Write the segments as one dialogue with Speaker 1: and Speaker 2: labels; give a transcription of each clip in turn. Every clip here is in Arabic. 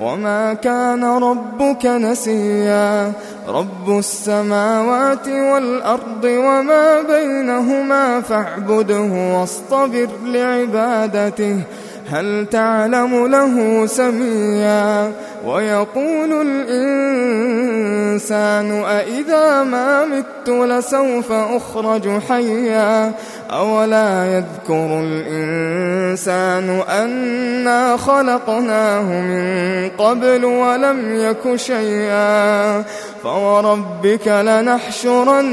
Speaker 1: وما كان ربك نسيا رب السماوات والأرض وما بينهما فاعبده واصطبر لعبادته هل تعلم له سميا ويقول الإنسان أإذا ما مت لسوف أخرج حيا أولا يذكر الإنسان أنا خلقناه من قبل ولم يك شيئا فوربك لنحشرنهم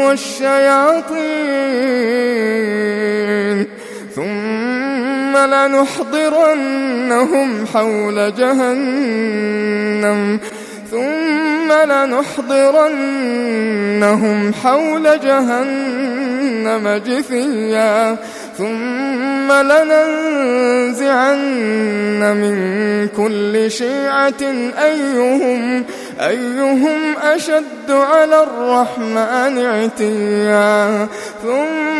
Speaker 1: والشياطين ثم لنحضرنهم حول جهنم. ثم لنحضرنهم حول جهنم جثيا. ثم لننزعن من كل شيعة أيهم أيهم أشد على الرحمن عتيا. ثم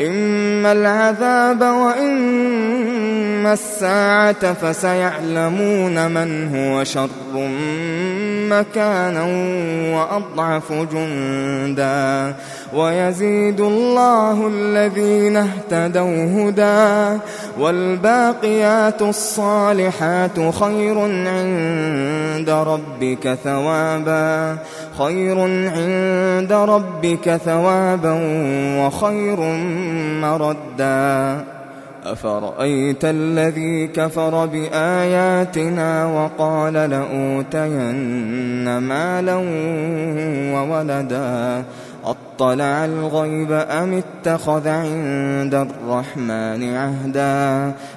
Speaker 1: إما العذاب وإما الساعة فسيعلمون من هو شر مكانا وأضعف جندا ويزيد الله الذين اهتدوا هدى والباقيات الصالحات خير عند عند ربك ثوابا خير عند ربك ثوابا وخير مردا. أفرأيت الذي كفر بآياتنا وقال لأوتين مالا وولدا؟ أطلع الغيب أم اتخذ عند الرحمن عهدا؟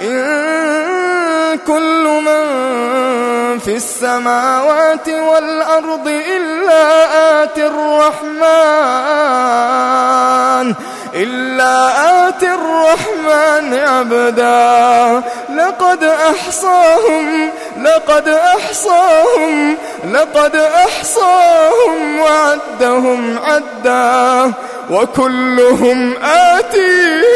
Speaker 1: إن كل من في السماوات والأرض إلا آتي الرحمن إلا آتي الرحمن عبدا. لقد أحصاهم لقد أحصاهم لقد أحصاهم وعدهم عدا. وكلهم آتيه